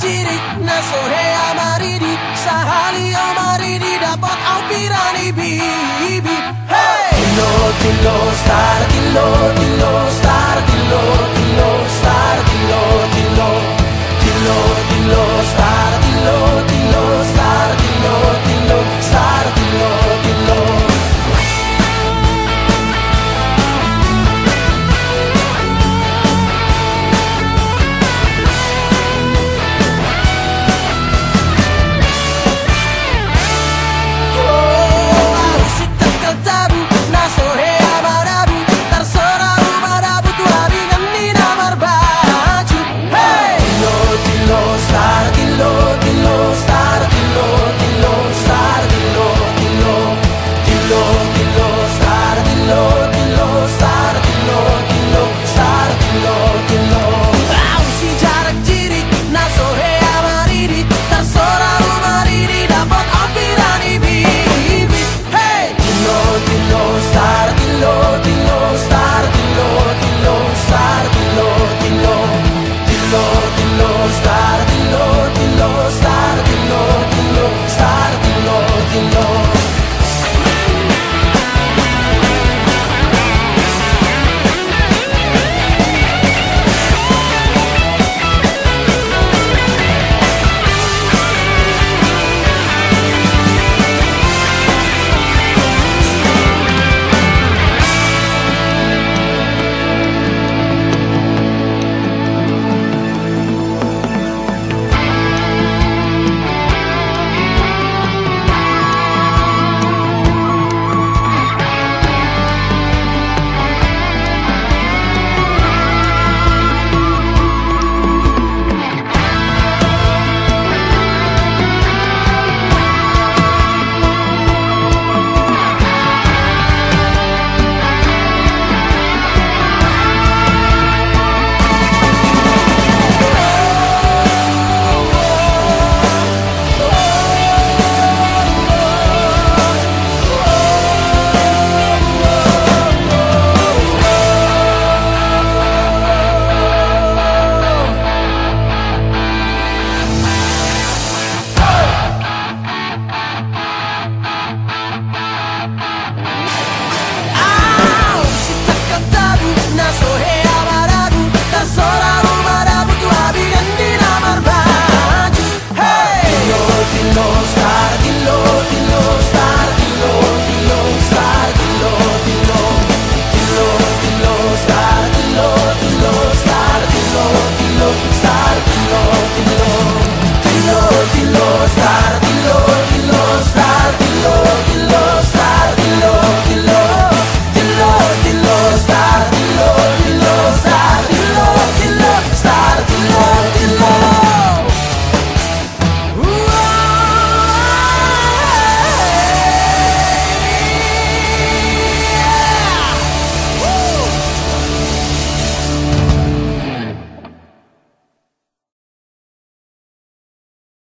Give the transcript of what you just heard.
jirik amari di Sahali amari di Dapat au pirani bibi Hey! Tilo, tilo, star, tilo, tilo, star, tilo, tilo